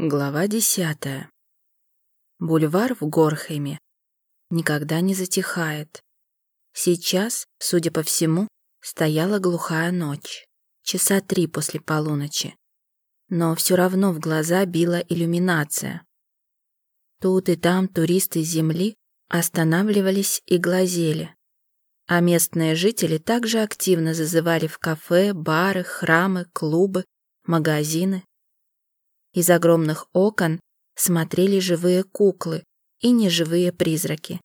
Глава десятая. Бульвар в Горхейме никогда не затихает. Сейчас, судя по всему, стояла глухая ночь, часа три после полуночи. Но все равно в глаза била иллюминация. Тут и там туристы земли останавливались и глазели. А местные жители также активно зазывали в кафе, бары, храмы, клубы, магазины, из огромных окон смотрели живые куклы и неживые призраки.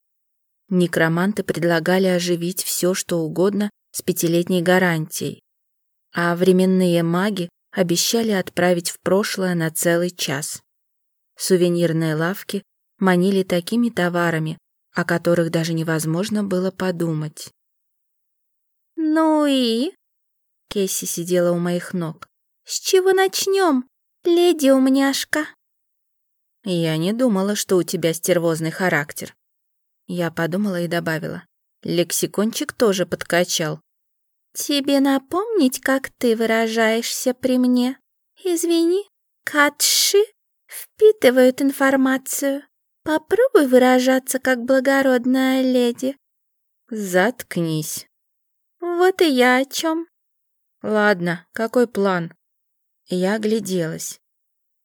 Некроманты предлагали оживить все, что угодно с пятилетней гарантией, а временные маги обещали отправить в прошлое на целый час. Сувенирные лавки манили такими товарами, о которых даже невозможно было подумать. «Ну и?» Кесси сидела у моих ног. «С чего начнем?» «Леди умняшка». «Я не думала, что у тебя стервозный характер». Я подумала и добавила. Лексикончик тоже подкачал. «Тебе напомнить, как ты выражаешься при мне? Извини, катши впитывают информацию. Попробуй выражаться, как благородная леди». «Заткнись». «Вот и я о чем». «Ладно, какой план?» Я огляделась.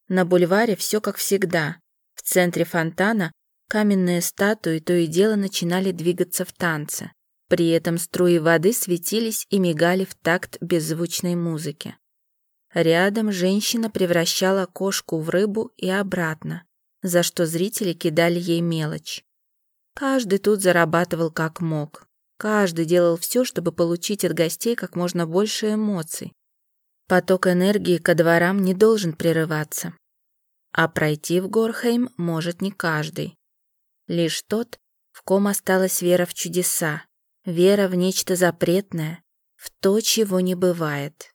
На бульваре все как всегда. В центре фонтана каменные статуи то и дело начинали двигаться в танце. При этом струи воды светились и мигали в такт беззвучной музыки. Рядом женщина превращала кошку в рыбу и обратно, за что зрители кидали ей мелочь. Каждый тут зарабатывал как мог. Каждый делал все, чтобы получить от гостей как можно больше эмоций. Поток энергии ко дворам не должен прерываться. А пройти в Горхейм может не каждый. Лишь тот, в ком осталась вера в чудеса, вера в нечто запретное, в то, чего не бывает.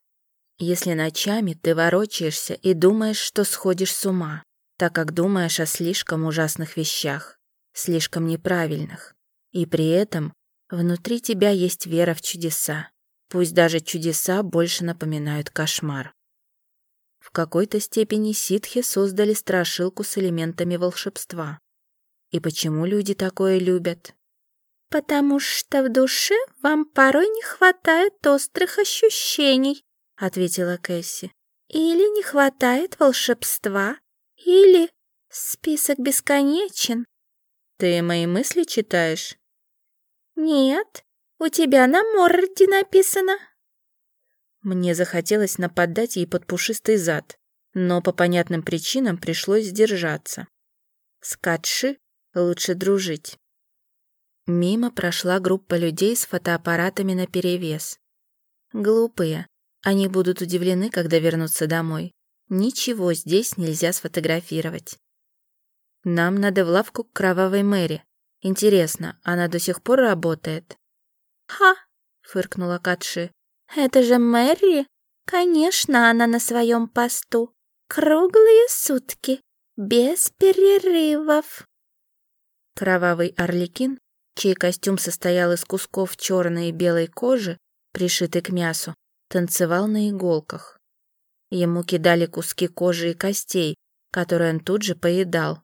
Если ночами ты ворочаешься и думаешь, что сходишь с ума, так как думаешь о слишком ужасных вещах, слишком неправильных, и при этом внутри тебя есть вера в чудеса, Пусть даже чудеса больше напоминают кошмар. В какой-то степени ситхи создали страшилку с элементами волшебства. И почему люди такое любят? «Потому что в душе вам порой не хватает острых ощущений», — ответила Кэсси. «Или не хватает волшебства, или список бесконечен». «Ты мои мысли читаешь?» «Нет, у тебя на морде написано». Мне захотелось нападать ей под пушистый зад, но по понятным причинам пришлось сдержаться. С Катши лучше дружить. Мимо прошла группа людей с фотоаппаратами наперевес. Глупые. Они будут удивлены, когда вернутся домой. Ничего здесь нельзя сфотографировать. Нам надо в лавку к кровавой Мэри. Интересно, она до сих пор работает? «Ха!» — фыркнула Катши. «Это же Мэри! Конечно, она на своем посту. Круглые сутки, без перерывов». Кровавый орликин, чей костюм состоял из кусков черной и белой кожи, пришитой к мясу, танцевал на иголках. Ему кидали куски кожи и костей, которые он тут же поедал.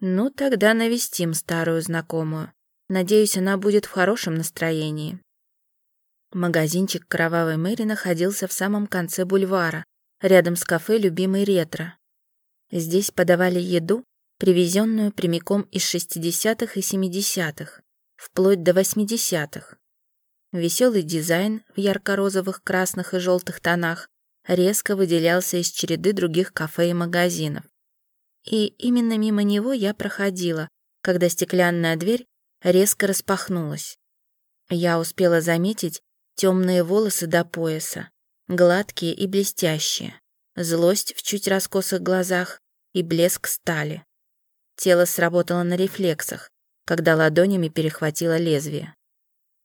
Ну, тогда навестим старую знакомую. Надеюсь, она будет в хорошем настроении. Магазинчик Кровавой Мэри находился в самом конце бульвара, рядом с кафе «Любимый ретро». Здесь подавали еду, привезенную прямиком из 60-х и 70-х, вплоть до 80-х. Веселый дизайн в ярко-розовых, красных и желтых тонах резко выделялся из череды других кафе и магазинов. И именно мимо него я проходила, когда стеклянная дверь резко распахнулась. Я успела заметить темные волосы до пояса, гладкие и блестящие, злость в чуть раскосых глазах и блеск стали. Тело сработало на рефлексах, когда ладонями перехватило лезвие.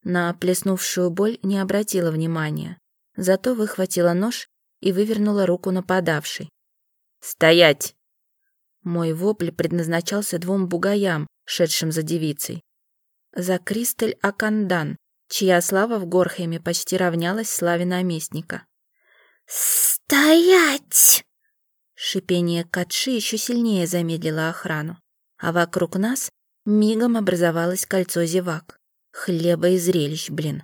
На плеснувшую боль не обратила внимания, зато выхватила нож и вывернула руку нападавшей. «Стоять!» Мой вопль предназначался двум бугаям, шедшим за девицей за Кристель Акандан, чья слава в Горхеме почти равнялась славе наместника. «Стоять!» Шипение Катши еще сильнее замедлило охрану, а вокруг нас мигом образовалось кольцо зевак. Хлеба и зрелищ, блин.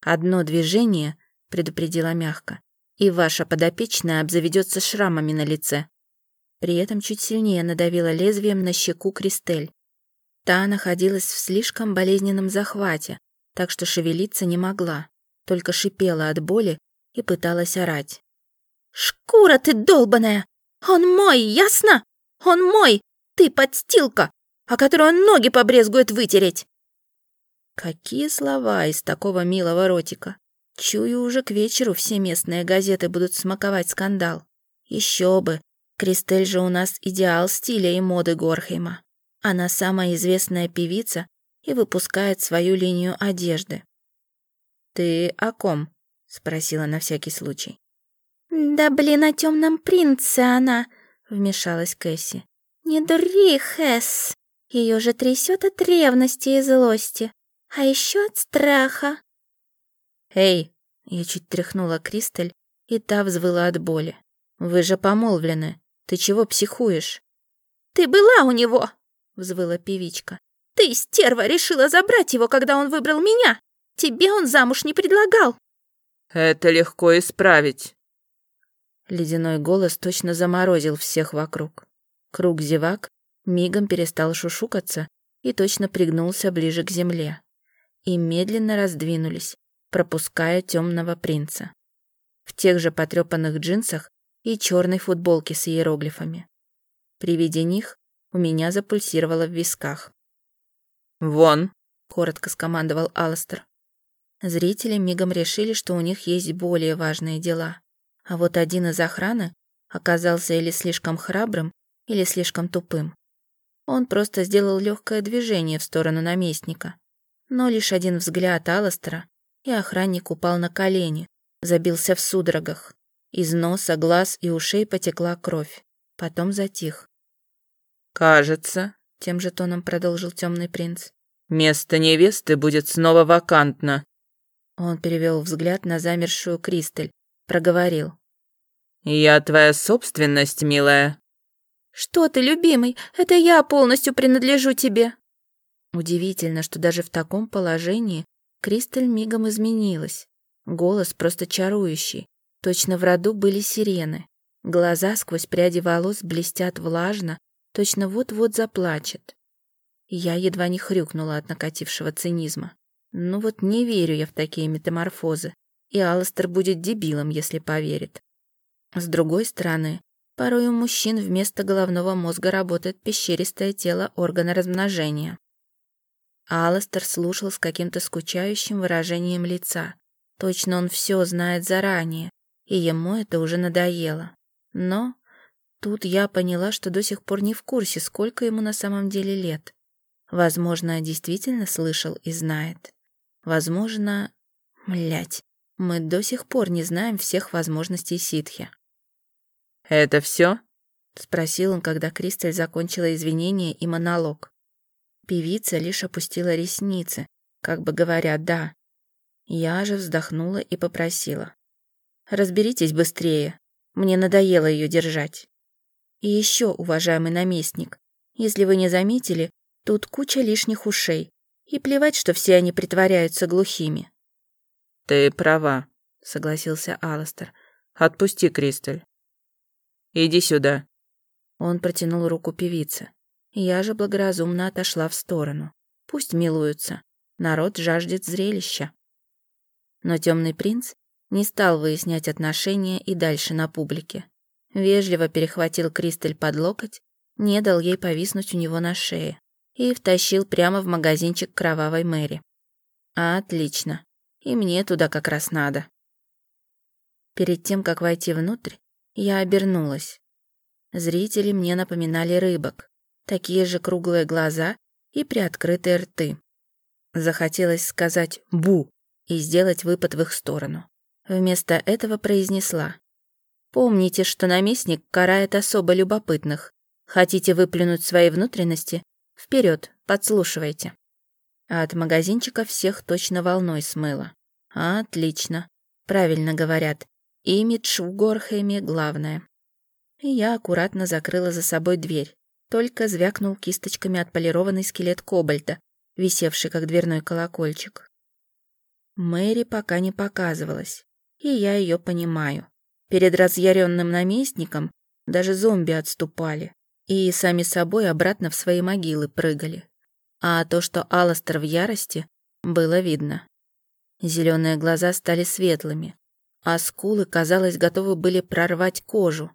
«Одно движение», — предупредила мягко, «и ваша подопечная обзаведется шрамами на лице». При этом чуть сильнее надавила лезвием на щеку Кристель. Та находилась в слишком болезненном захвате, так что шевелиться не могла, только шипела от боли и пыталась орать. «Шкура ты долбаная! Он мой, ясно? Он мой! Ты подстилка, о которой он ноги побрезгует вытереть!» Какие слова из такого милого ротика. Чую, уже к вечеру все местные газеты будут смаковать скандал. Еще бы, Кристель же у нас идеал стиля и моды Горхейма. Она самая известная певица и выпускает свою линию одежды. «Ты о ком?» — спросила на всякий случай. «Да блин, о темном принце она!» — вмешалась Кэсси. «Не дури, Хэс! Ее же трясет от ревности и злости, а еще от страха!» «Эй!» — я чуть тряхнула Кристаль, и та взвыла от боли. «Вы же помолвлены. Ты чего психуешь?» «Ты была у него!» — взвыла певичка. «Ты, стерва, решила забрать его, когда он выбрал меня! Тебе он замуж не предлагал!» «Это легко исправить!» Ледяной голос точно заморозил всех вокруг. Круг зевак мигом перестал шушукаться и точно пригнулся ближе к земле. И медленно раздвинулись, пропуская темного принца. В тех же потрепанных джинсах и черной футболке с иероглифами. При виде них у меня запульсировало в висках. «Вон!» — коротко скомандовал Алластер. Зрители мигом решили, что у них есть более важные дела. А вот один из охраны оказался или слишком храбрым, или слишком тупым. Он просто сделал легкое движение в сторону наместника. Но лишь один взгляд Алластера, и охранник упал на колени, забился в судорогах. Из носа, глаз и ушей потекла кровь. Потом затих. «Кажется», — тем же тоном продолжил темный принц. «Место невесты будет снова вакантно». Он перевел взгляд на замершую Кристель, проговорил. «Я твоя собственность, милая». «Что ты, любимый, это я полностью принадлежу тебе». Удивительно, что даже в таком положении Кристель мигом изменилась. Голос просто чарующий, Точно в роду были сирены. Глаза сквозь пряди волос блестят влажно, точно вот-вот заплачет. Я едва не хрюкнула от накатившего цинизма. Ну вот не верю я в такие метаморфозы, и Алластер будет дебилом, если поверит. С другой стороны, порой у мужчин вместо головного мозга работает пещеристое тело органа размножения. Алластер слушал с каким-то скучающим выражением лица. Точно он все знает заранее, и ему это уже надоело. Но тут я поняла, что до сих пор не в курсе, сколько ему на самом деле лет. Возможно, действительно слышал и знает. Возможно... Млять, мы до сих пор не знаем всех возможностей ситхи. «Это все? спросил он, когда Кристаль закончила извинения и монолог. Певица лишь опустила ресницы, как бы говоря «да». Я же вздохнула и попросила. Разберитесь быстрее. Мне надоело ее держать. И еще, уважаемый наместник, если вы не заметили, тут куча лишних ушей. И плевать, что все они притворяются глухими. Ты права, согласился Аластер. Отпусти, Кристаль. Иди сюда. Он протянул руку певице. Я же благоразумно отошла в сторону. Пусть милуются. Народ жаждет зрелища. Но темный принц не стал выяснять отношения и дальше на публике. Вежливо перехватил Кристаль под локоть, не дал ей повиснуть у него на шее и втащил прямо в магазинчик кровавой Мэри. Отлично. И мне туда как раз надо. Перед тем, как войти внутрь, я обернулась. Зрители мне напоминали рыбок. Такие же круглые глаза и приоткрытые рты. Захотелось сказать «бу» и сделать выпад в их сторону. Вместо этого произнесла. «Помните, что наместник карает особо любопытных. Хотите выплюнуть свои внутренности? Вперед, подслушивайте». А от магазинчика всех точно волной смыло. Отлично. Правильно говорят. Имидж в Горхейме главное. я аккуратно закрыла за собой дверь. Только звякнул кисточками отполированный скелет кобальта, висевший как дверной колокольчик. Мэри пока не показывалась, и я ее понимаю. Перед разъяренным наместником даже зомби отступали и сами собой обратно в свои могилы прыгали. А то, что Аластер в ярости, было видно. Зеленые глаза стали светлыми, а скулы, казалось, готовы были прорвать кожу.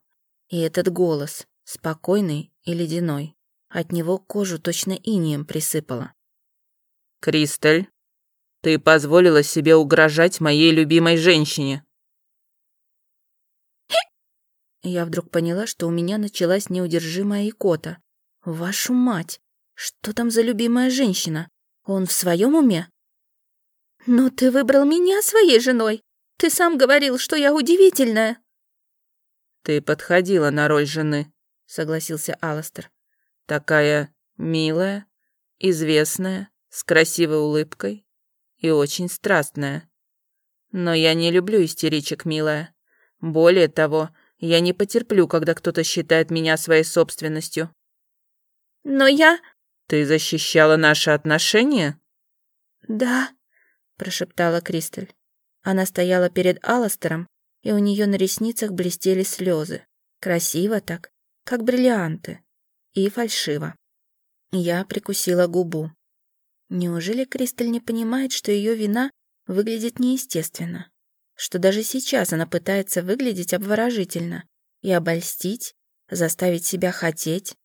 И этот голос, спокойный и ледяной, от него кожу точно инием присыпало. «Кристаль, ты позволила себе угрожать моей любимой женщине!» Я вдруг поняла, что у меня началась неудержимая икота. Вашу мать! Что там за любимая женщина? Он в своем уме? «Но ты выбрал меня своей женой. Ты сам говорил, что я удивительная». «Ты подходила на роль жены», — согласился Аластер. «Такая милая, известная, с красивой улыбкой и очень страстная. Но я не люблю истеричек, милая. Более того, я не потерплю, когда кто-то считает меня своей собственностью». «Но я...» «Ты защищала наши отношения?» «Да», — прошептала Кристаль. Она стояла перед Аластером, и у нее на ресницах блестели слезы. Красиво так, как бриллианты. И фальшиво. Я прикусила губу. Неужели Кристаль не понимает, что ее вина выглядит неестественно? Что даже сейчас она пытается выглядеть обворожительно и обольстить, заставить себя хотеть?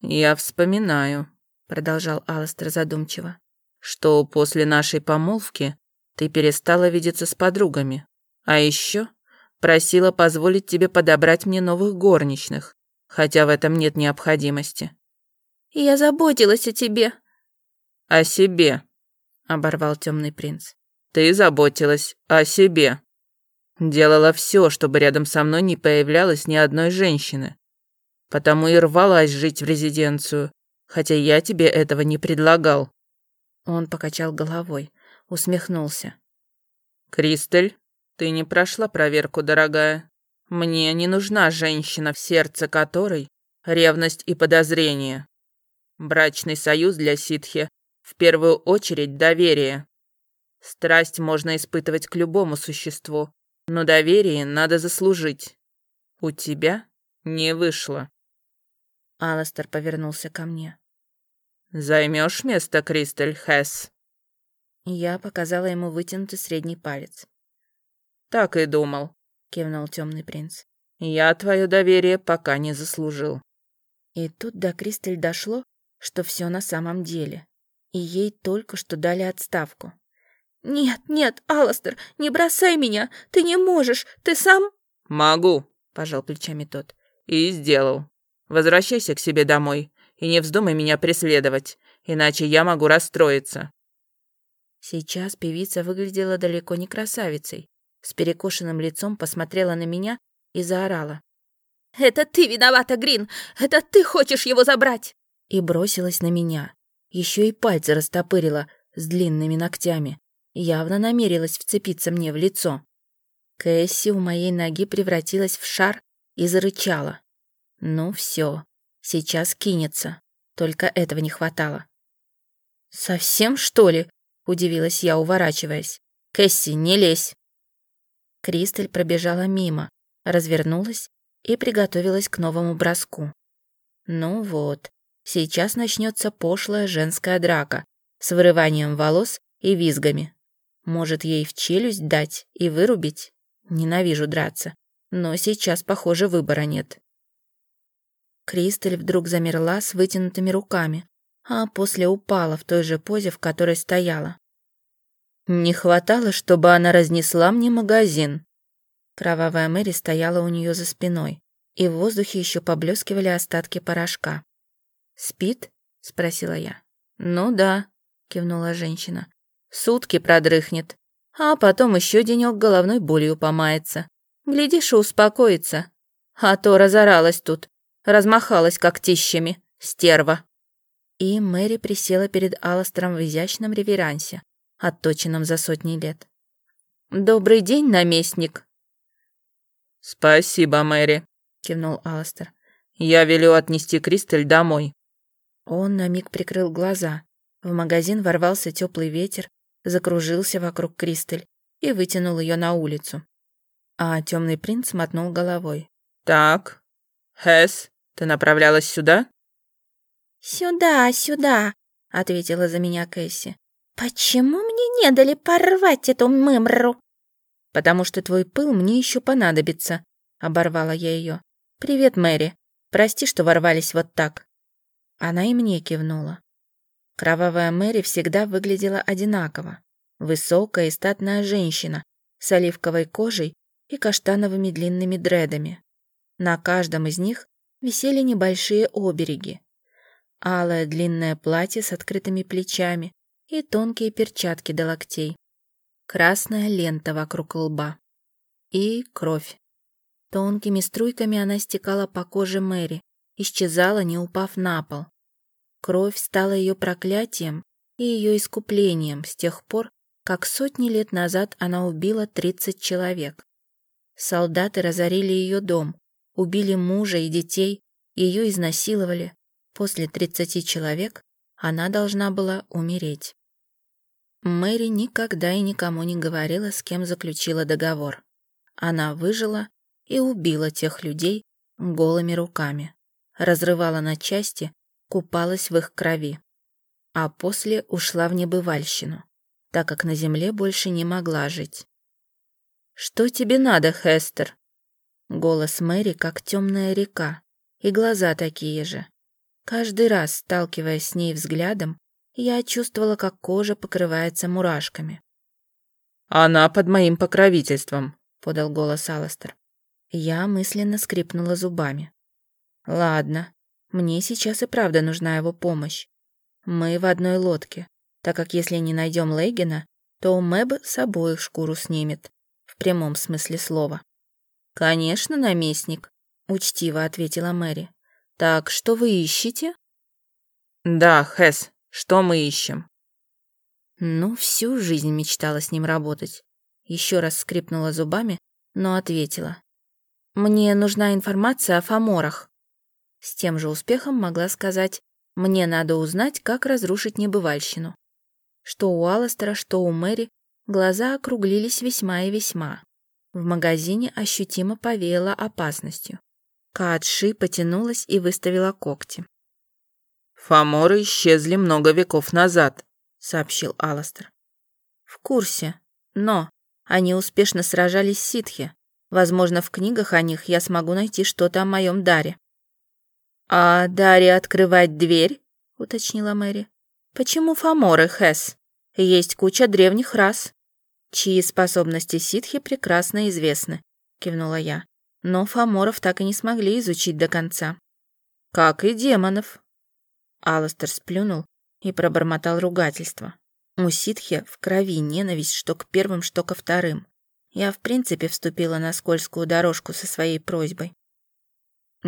«Я вспоминаю», — продолжал Аластер задумчиво что после нашей помолвки ты перестала видеться с подругами, а еще просила позволить тебе подобрать мне новых горничных, хотя в этом нет необходимости. Я заботилась о тебе. О себе, оборвал темный принц. Ты заботилась о себе. Делала все, чтобы рядом со мной не появлялось ни одной женщины. Потому и рвалась жить в резиденцию, хотя я тебе этого не предлагал. Он покачал головой, усмехнулся. «Кристель, ты не прошла проверку, дорогая. Мне не нужна женщина, в сердце которой ревность и подозрение. Брачный союз для ситхи в первую очередь доверие. Страсть можно испытывать к любому существу, но доверие надо заслужить. У тебя не вышло». Аластер повернулся ко мне. Займешь место, Кристаль Хэс?» Я показала ему вытянутый средний палец. «Так и думал», — кивнул темный принц. «Я твое доверие пока не заслужил». И тут до Кристаль дошло, что все на самом деле. И ей только что дали отставку. «Нет, нет, Аластер, не бросай меня! Ты не можешь! Ты сам...» «Могу», — пожал плечами тот. «И сделал. Возвращайся к себе домой и не вздумай меня преследовать, иначе я могу расстроиться». Сейчас певица выглядела далеко не красавицей. С перекошенным лицом посмотрела на меня и заорала. «Это ты виновата, Грин! Это ты хочешь его забрать!» И бросилась на меня. Еще и пальцы растопырила с длинными ногтями. Явно намерилась вцепиться мне в лицо. Кэсси у моей ноги превратилась в шар и зарычала. Ну все, Сейчас кинется. Только этого не хватало. «Совсем, что ли?» — удивилась я, уворачиваясь. «Кэсси, не лезь!» Кристаль пробежала мимо, развернулась и приготовилась к новому броску. Ну вот, сейчас начнется пошлая женская драка с вырыванием волос и визгами. Может, ей в челюсть дать и вырубить? Ненавижу драться, но сейчас, похоже, выбора нет. Кристаль вдруг замерла с вытянутыми руками, а после упала в той же позе, в которой стояла. Не хватало, чтобы она разнесла мне магазин. Кровавая Мэри стояла у нее за спиной, и в воздухе еще поблескивали остатки порошка. «Спит?» — спросила я. «Ну да», — кивнула женщина. «Сутки продрыхнет, а потом еще денек головной болью помается. Глядишь, и успокоится. А то разоралась тут, размахалась когтищами, стерва. И Мэри присела перед Аластером в изящном реверансе, отточенном за сотни лет. «Добрый день, наместник!» «Спасибо, Мэри», — кивнул Аластер. «Я велю отнести Кристаль домой». Он на миг прикрыл глаза. В магазин ворвался теплый ветер, закружился вокруг Кристаль и вытянул ее на улицу. А темный принц мотнул головой. «Так, Хэс, ты направлялась сюда?» «Сюда, сюда», — ответила за меня Кэсси. «Почему мне не дали порвать эту мымру?» «Потому что твой пыл мне еще понадобится», — оборвала я ее. «Привет, Мэри. Прости, что ворвались вот так». Она и мне кивнула. Кровавая Мэри всегда выглядела одинаково. Высокая и статная женщина с оливковой кожей и каштановыми длинными дредами. На каждом из них висели небольшие обереги. Алое длинное платье с открытыми плечами и тонкие перчатки до локтей. Красная лента вокруг лба. И кровь. Тонкими струйками она стекала по коже Мэри, исчезала, не упав на пол. Кровь стала ее проклятием и ее искуплением с тех пор, как сотни лет назад она убила 30 человек. Солдаты разорили ее дом, убили мужа и детей, ее изнасиловали. После 30 человек она должна была умереть. Мэри никогда и никому не говорила, с кем заключила договор. Она выжила и убила тех людей голыми руками, разрывала на части, купалась в их крови. А после ушла в небывальщину, так как на земле больше не могла жить. «Что тебе надо, Хестер?» Голос Мэри, как темная река, и глаза такие же. Каждый раз, сталкиваясь с ней взглядом, я чувствовала, как кожа покрывается мурашками. «Она под моим покровительством», — подал голос Аластер. Я мысленно скрипнула зубами. Ладно, мне сейчас и правда нужна его помощь. Мы в одной лодке, так как если не найдем Лейгена, то Мэб с обоих шкуру снимет, в прямом смысле слова. «Конечно, наместник», — учтиво ответила Мэри. «Так, что вы ищете?» «Да, Хэс, что мы ищем?» Ну, всю жизнь мечтала с ним работать. Еще раз скрипнула зубами, но ответила. Мне нужна информация о фаморах. С тем же успехом могла сказать, мне надо узнать, как разрушить небывальщину. Что у Алластера, что у Мэри, глаза округлились весьма и весьма. В магазине ощутимо повеяло опасностью. Каатши потянулась и выставила когти. «Фаморы исчезли много веков назад», — сообщил Алластер. «В курсе, но они успешно сражались с ситхи, Возможно, в книгах о них я смогу найти что-то о моем даре». «А даре открывать дверь?» — уточнила Мэри. «Почему фаморы, Хэс? Есть куча древних рас, чьи способности ситхи прекрасно известны», — кивнула я. «Но фаморов так и не смогли изучить до конца». «Как и демонов». Алластер сплюнул и пробормотал ругательство. У ситхи в крови ненависть что к первым, что ко вторым. Я в принципе вступила на скользкую дорожку со своей просьбой.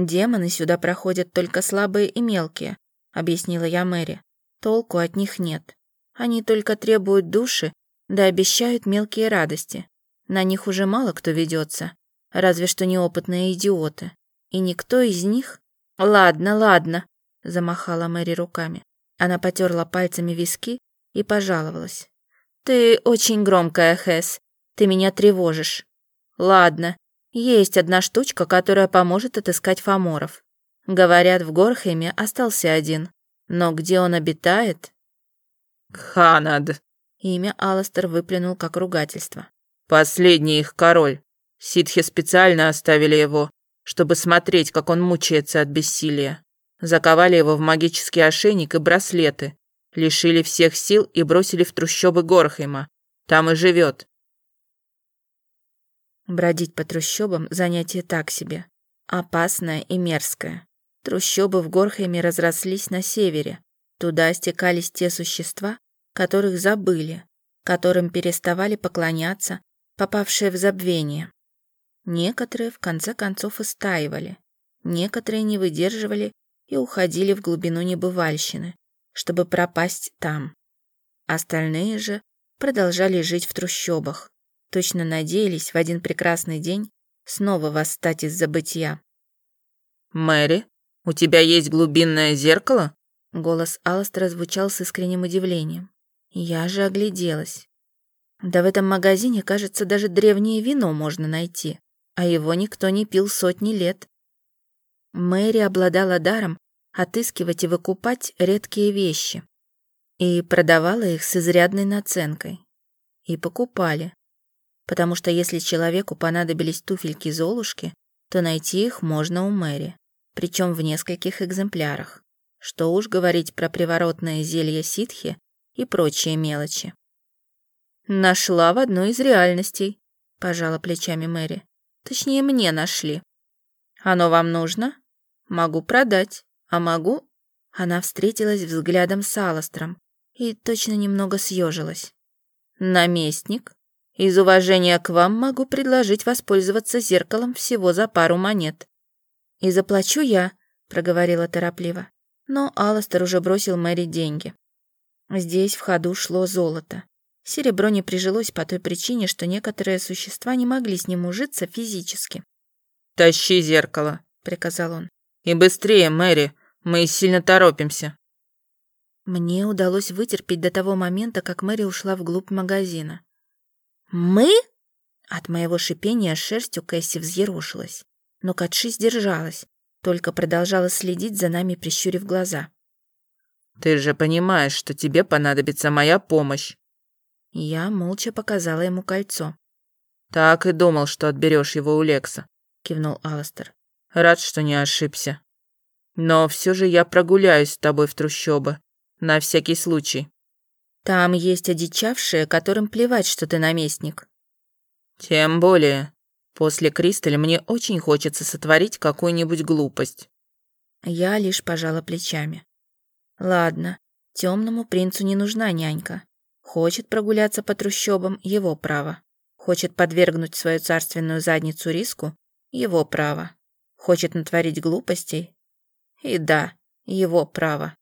«Демоны сюда проходят только слабые и мелкие», — объяснила я Мэри. «Толку от них нет. Они только требуют души, да обещают мелкие радости. На них уже мало кто ведется, разве что неопытные идиоты. И никто из них...» «Ладно, ладно», — замахала Мэри руками. Она потерла пальцами виски и пожаловалась. «Ты очень громкая, Хэс. Ты меня тревожишь. Ладно, есть одна штучка, которая поможет отыскать фаморов. Говорят, в Горхеме остался один. Но где он обитает? Ханад. Имя Аластер выплюнул как ругательство. Последний их король. Ситхи специально оставили его, чтобы смотреть, как он мучается от бессилия. Заковали его в магический ошейник и браслеты, лишили всех сил и бросили в трущобы Горхейма. Там и живет. Бродить по трущобам – занятие так себе. Опасное и мерзкое. Трущобы в Горхеме разрослись на севере. Туда стекались те существа, которых забыли, которым переставали поклоняться, попавшие в забвение. Некоторые, в конце концов, истаивали. Некоторые не выдерживали и уходили в глубину небывальщины, чтобы пропасть там. Остальные же продолжали жить в трущобах, точно надеялись в один прекрасный день снова восстать из забытия. Мэри, у тебя есть глубинное зеркало? Голос Алстера звучал с искренним удивлением. Я же огляделась. Да в этом магазине, кажется, даже древнее вино можно найти, а его никто не пил сотни лет. Мэри обладала даром отыскивать и выкупать редкие вещи. И продавала их с изрядной наценкой. И покупали. Потому что если человеку понадобились туфельки-золушки, то найти их можно у Мэри, причем в нескольких экземплярах. Что уж говорить про приворотное зелье ситхи и прочие мелочи. «Нашла в одной из реальностей», — пожала плечами Мэри. «Точнее, мне нашли. Оно вам нужно? Могу продать, а могу...» Она встретилась взглядом с Аластром и точно немного съежилась. «Наместник, из уважения к вам могу предложить воспользоваться зеркалом всего за пару монет». «И заплачу я», — проговорила торопливо. Но Аластер уже бросил Мэри деньги. Здесь в ходу шло золото. Серебро не прижилось по той причине, что некоторые существа не могли с ним ужиться физически. «Тащи зеркало», — приказал он. «И быстрее, Мэри, мы сильно торопимся». Мне удалось вытерпеть до того момента, как Мэри ушла вглубь магазина. «Мы?» От моего шипения шерсть у Кэсси взъерошилась. Но Катши сдержалась, только продолжала следить за нами, прищурив глаза. «Ты же понимаешь, что тебе понадобится моя помощь». Я молча показала ему кольцо. «Так и думал, что отберешь его у Лекса», — кивнул Аластер. «Рад, что не ошибся. Но все же я прогуляюсь с тобой в трущобы. На всякий случай». «Там есть одичавшие, которым плевать, что ты наместник». «Тем более. После Кристаль мне очень хочется сотворить какую-нибудь глупость». Я лишь пожала плечами. Ладно, темному принцу не нужна нянька. Хочет прогуляться по трущобам – его право. Хочет подвергнуть свою царственную задницу риску – его право. Хочет натворить глупостей – и да, его право.